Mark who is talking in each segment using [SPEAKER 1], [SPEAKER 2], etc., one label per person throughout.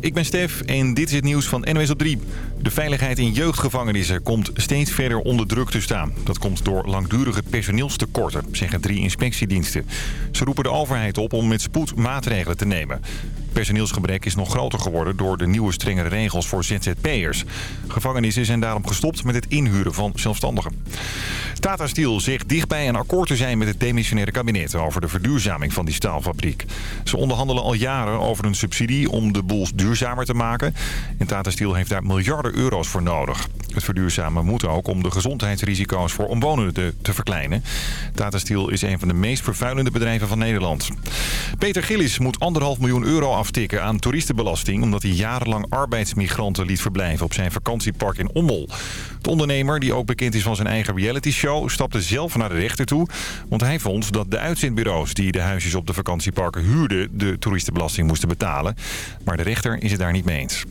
[SPEAKER 1] ik ben Stef en dit is het nieuws van NWS op 3. De veiligheid in jeugdgevangenissen komt steeds verder onder druk te staan. Dat komt door langdurige personeelstekorten, zeggen drie inspectiediensten. Ze roepen de overheid op om met spoed maatregelen te nemen. Personeelsgebrek is nog groter geworden door de nieuwe strengere regels voor ZZP'ers. Gevangenissen zijn daarom gestopt met het inhuren van zelfstandigen. Tata Steel zegt dichtbij een akkoord te zijn met het demissionaire kabinet over de verduurzaming van die staalfabriek. Ze onderhandelen al jaren over een subsidie om de boel duurzamer te maken. En Tata Steel heeft daar miljarden euro's voor nodig. Het verduurzamen moet ook om de gezondheidsrisico's voor omwonenden te, te verkleinen. Tata Steel is een van de meest vervuilende bedrijven van Nederland. Peter Gillis moet anderhalf miljoen euro aftikken aan toeristenbelasting... omdat hij jarenlang arbeidsmigranten liet verblijven op zijn vakantiepark in Ommel. De ondernemer, die ook bekend is van zijn eigen realityshow... stapte zelf naar de rechter toe, want hij vond dat de uitzendbureaus... die de huisjes op de vakantieparken huurden... de toeristenbelasting moesten betalen. Maar de rechter is het daar niet mee eens.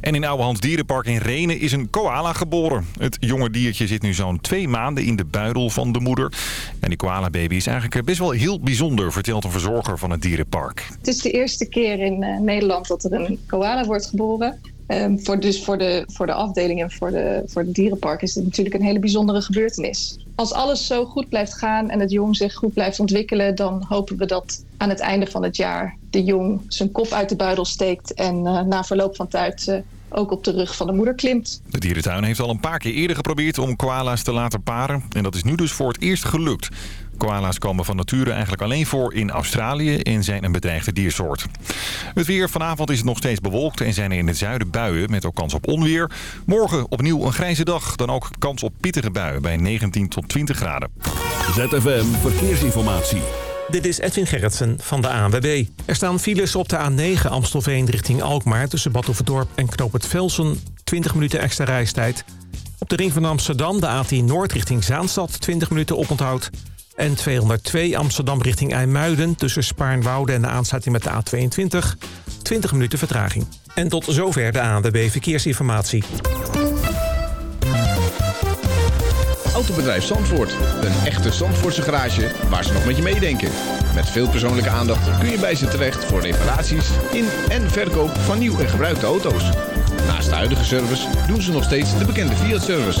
[SPEAKER 1] En in Ouwehands Dierenpark in Renen is een koala geboren. Het jonge diertje zit nu zo'n twee maanden in de buidel van de moeder. En die koala-baby is eigenlijk best wel heel bijzonder, vertelt een verzorger van het dierenpark.
[SPEAKER 2] Het is de eerste keer in uh, Nederland dat er een koala wordt geboren. Um, voor, dus voor de, voor de afdeling en voor, de, voor het dierenpark is het natuurlijk een hele bijzondere gebeurtenis. Als alles zo goed blijft gaan en het jong zich goed blijft ontwikkelen... dan hopen we dat aan het einde van het jaar de jong zijn kop uit de buidel steekt... en uh, na verloop van tijd uh, ook op de rug van de moeder klimt.
[SPEAKER 1] De dierentuin heeft al een paar keer eerder geprobeerd om koala's te laten paren. En dat is nu dus voor het eerst gelukt. Koala's komen van nature eigenlijk alleen voor in Australië en zijn een bedreigde diersoort. Het weer vanavond is het nog steeds bewolkt en zijn er in het zuiden buien met ook kans op onweer. Morgen opnieuw een grijze dag, dan ook kans op pittige buien bij 19 tot 20 graden.
[SPEAKER 3] ZFM Verkeersinformatie.
[SPEAKER 4] Dit is Edwin Gerritsen van de ANWB. Er staan files op de A9 Amstelveen richting Alkmaar... tussen Badhoevedorp en Knoop het Velsen. 20 minuten extra reistijd. Op de ring van Amsterdam de A10 Noord richting Zaanstad. 20 minuten oponthoud. En 202 Amsterdam richting IJmuiden... tussen Spaarnwoude en de aansluiting met de A22. 20 minuten vertraging. En tot zover de ANWB Verkeersinformatie.
[SPEAKER 5] Autobedrijf Zandvoort. Een echte Zandvoortse garage waar ze nog met je meedenken. Met veel persoonlijke aandacht kun je bij ze terecht voor reparaties in en verkoop van nieuw en gebruikte auto's. Naast de huidige service doen ze nog steeds de bekende Fiat-service.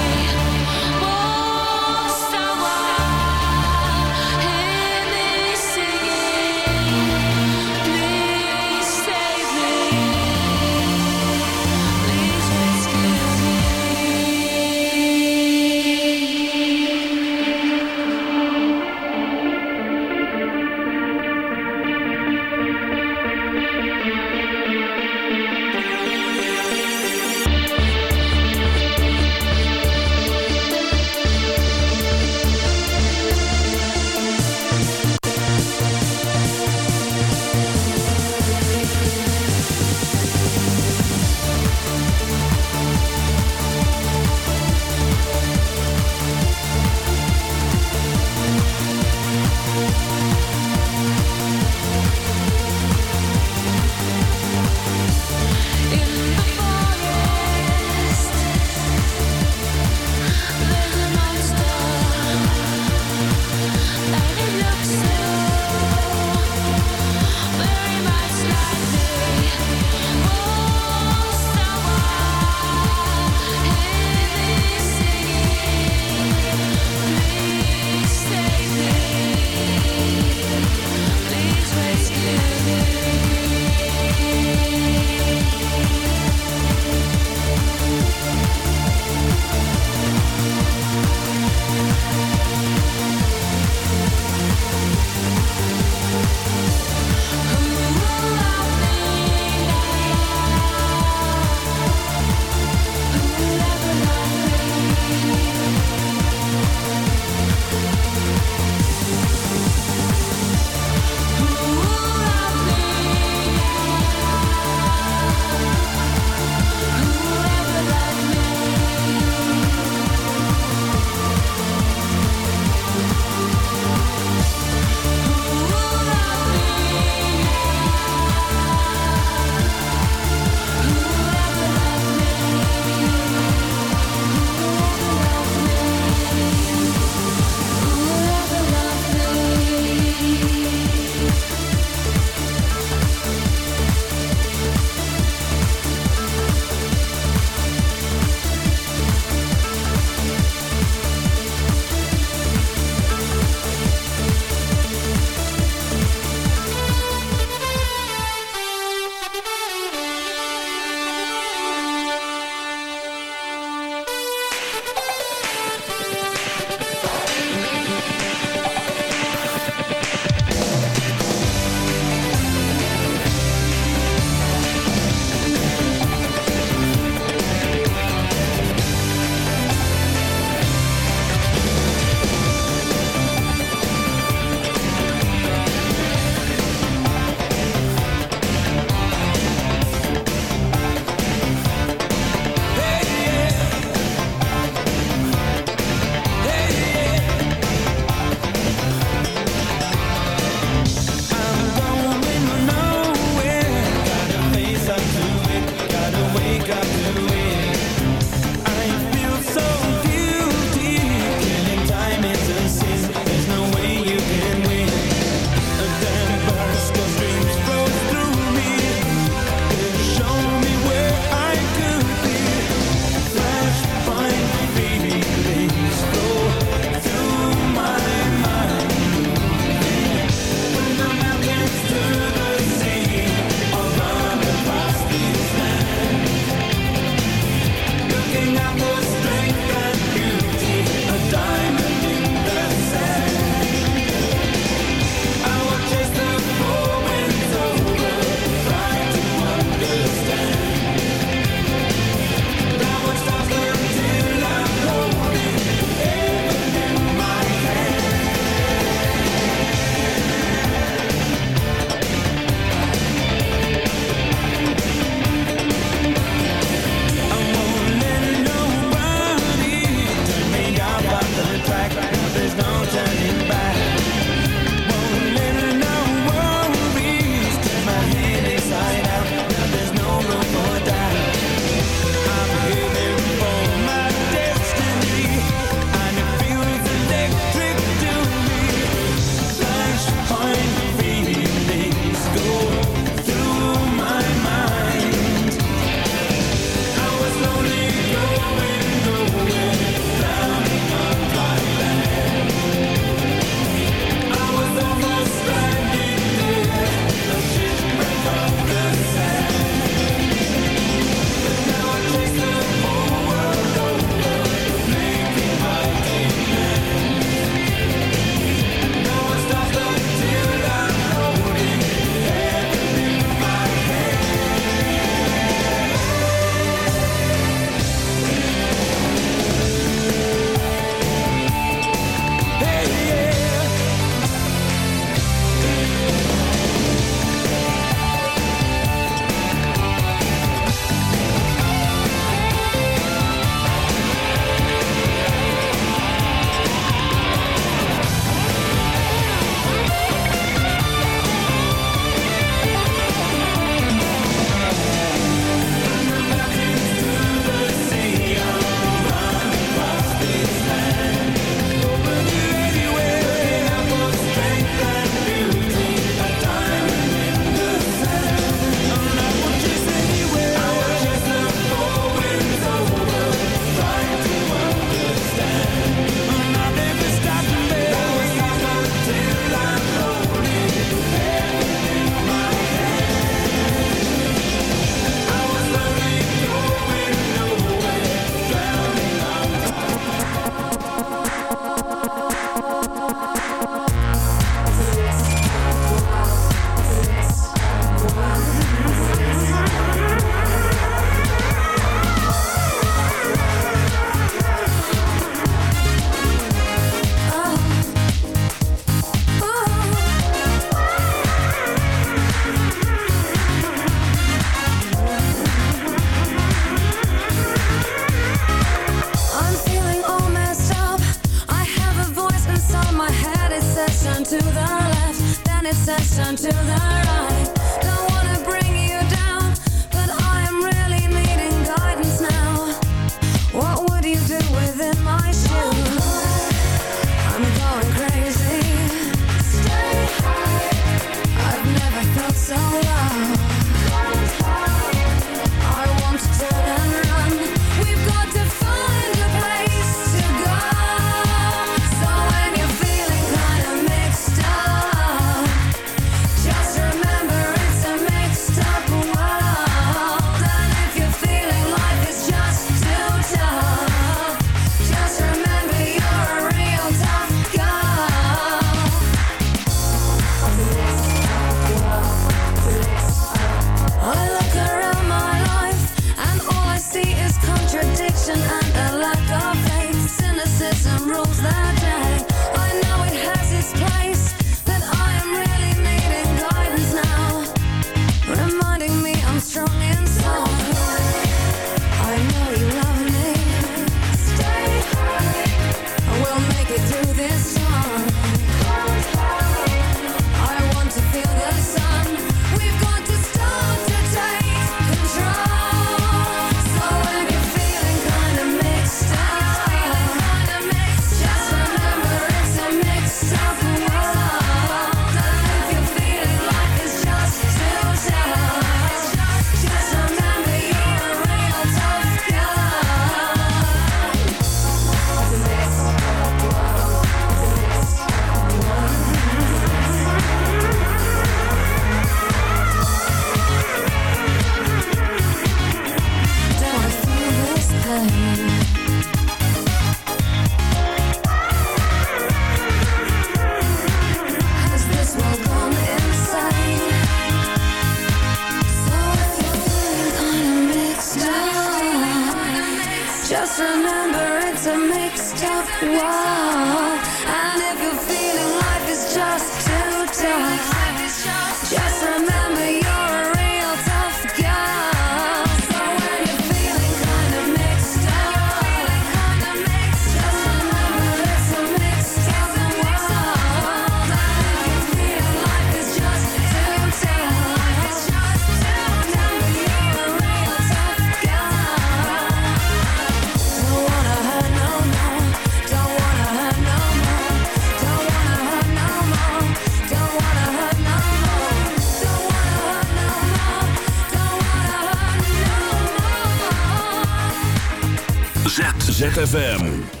[SPEAKER 3] ZFM.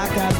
[SPEAKER 6] knocked out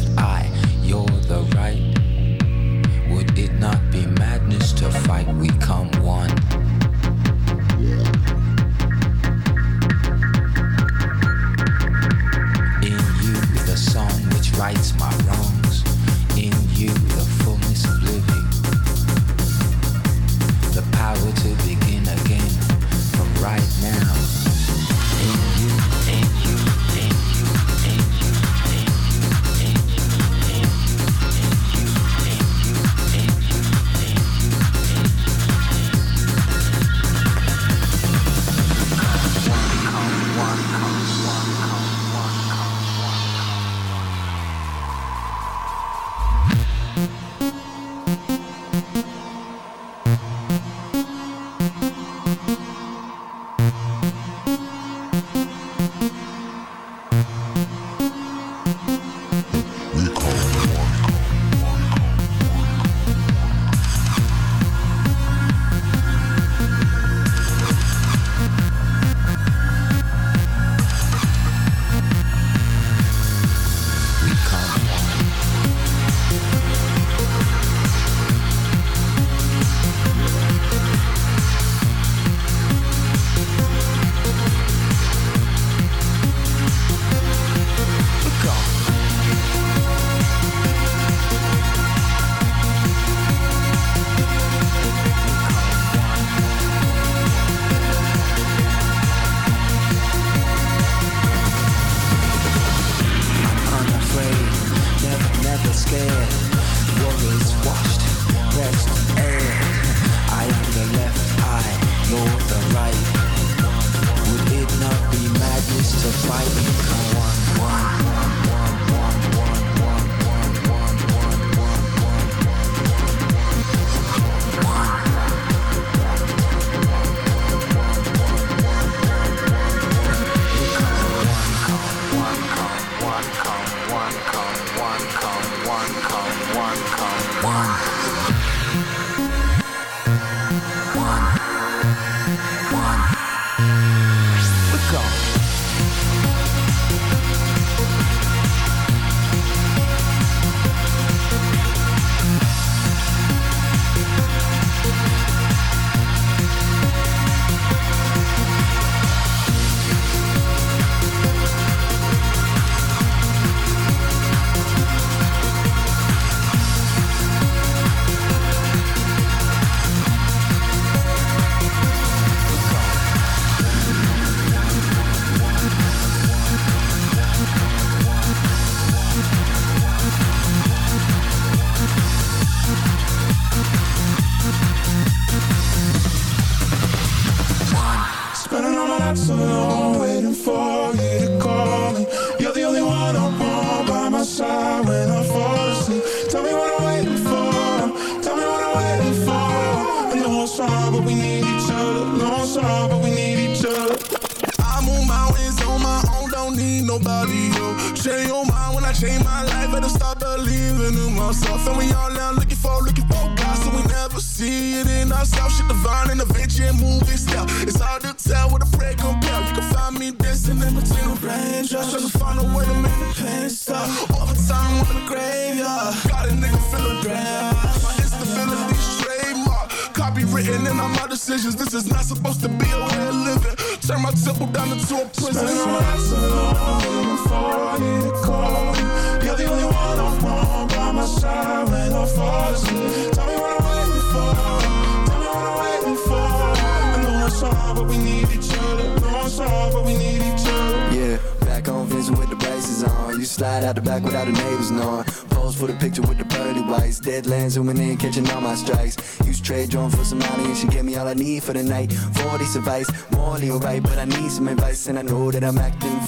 [SPEAKER 7] for the
[SPEAKER 8] night. 40 advice, morally alright, but I need some advice, and I know that I'm acting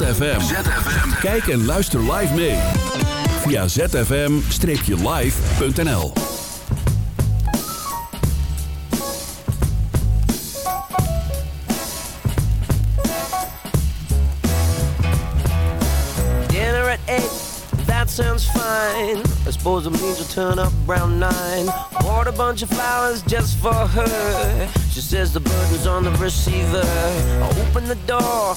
[SPEAKER 3] ZFM. Kijk en luister live mee. Via zfm-live.nl
[SPEAKER 9] Dinner at 8, that sounds fine. I suppose it means we'll turn up around 9. Bought a bunch of flowers just for her. She says the burden's on the receiver. I open the door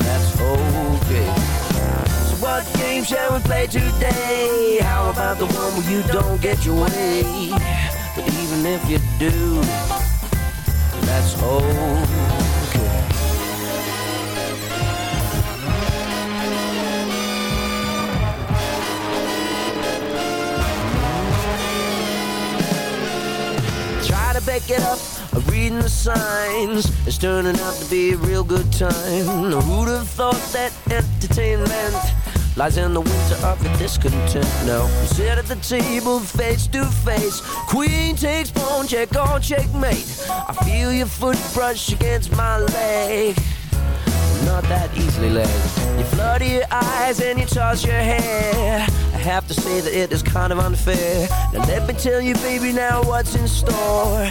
[SPEAKER 9] that's okay. So what game shall we play today? How about the one where you don't get your way? But even if you do, that's okay. Try to back it up, uh, reading the signs. It's turning out to be a real good time. Who'd have thought that entertainment lies in the winter of discontent? Now, sit at the table face to face. Queen takes pawn, check on checkmate. I feel your foot brush against my leg not that easily led. You flutter your eyes and you toss your hair. I have to say that it is kind of unfair. Now let me tell you, baby, now what's in store.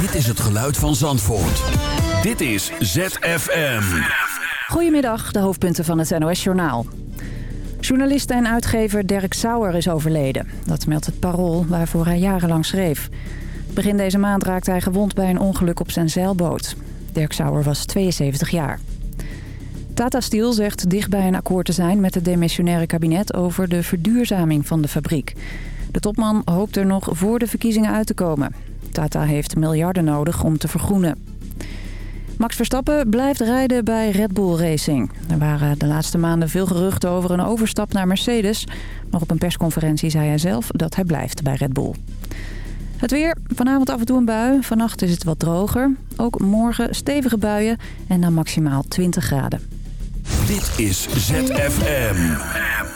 [SPEAKER 3] Dit is het geluid van Zandvoort. Dit is ZFM.
[SPEAKER 10] Goedemiddag, de hoofdpunten van het NOS-journaal. Journalist en uitgever Dirk Sauer is overleden. Dat meldt het Parool, waarvoor hij jarenlang schreef. Begin deze maand raakte hij gewond bij een ongeluk op zijn zeilboot. Dirk Sauer was 72 jaar. Tata Steel zegt dicht bij een akkoord te zijn met het demissionaire kabinet... over de verduurzaming van de fabriek. De topman hoopt er nog voor de verkiezingen uit te komen. Tata heeft miljarden nodig om te vergroenen. Max Verstappen blijft rijden bij Red Bull Racing. Er waren de laatste maanden veel geruchten over een overstap naar Mercedes. Maar op een persconferentie zei hij zelf dat hij blijft bij Red Bull. Het weer, vanavond af en toe een bui. Vannacht is het wat droger. Ook morgen stevige buien en dan maximaal 20 graden.
[SPEAKER 3] Dit is ZFM.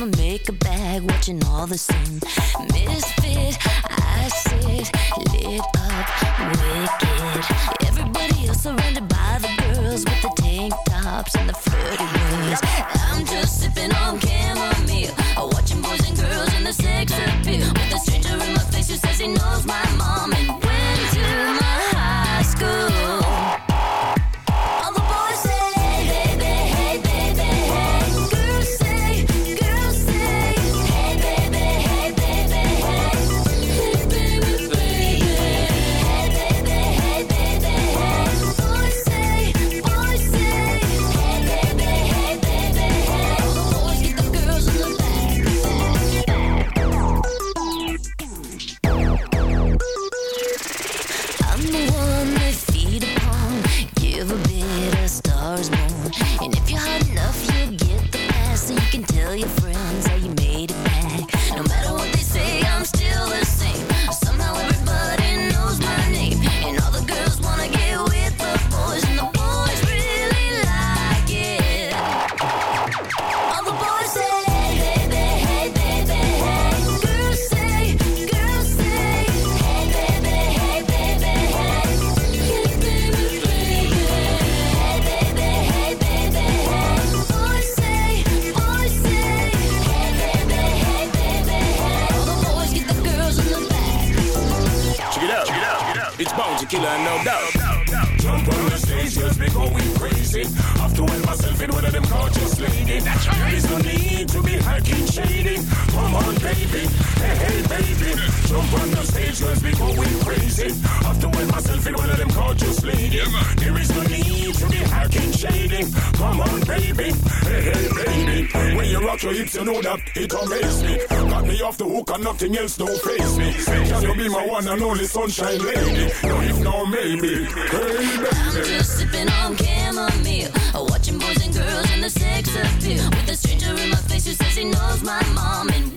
[SPEAKER 11] my makeup bag, watching all the sin. Misfit, I sit lit up, wicked. Everybody else surrounded by the girls with the tank tops and the flirty ways. I'm just sipping on chamomile, watching boys and girls in the sex appeal. With a stranger in my face who says he knows my mom and
[SPEAKER 12] ladies. There is no need to be hacking shady. Come on, baby. Hey, hey, baby. When you rock your hips, you know that it amaze me. Got me off the hook and nothing else don't face me. Can you be my one and only sunshine lady? No, if no, maybe. Hey,
[SPEAKER 11] I'm just sipping on chamomile, uh, watching boys and girls in the sex appeal. With a stranger in my face who says he knows my mom and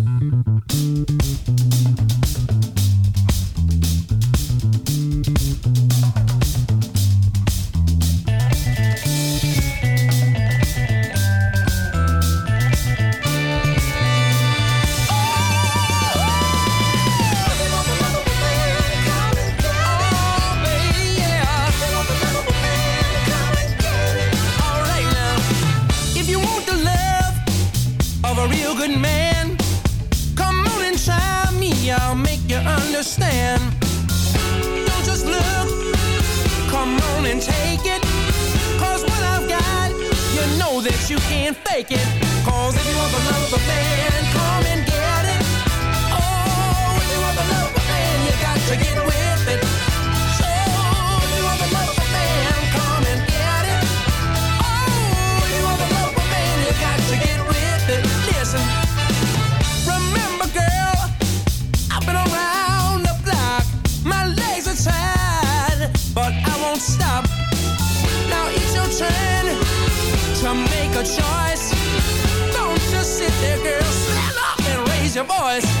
[SPEAKER 13] your
[SPEAKER 3] boys.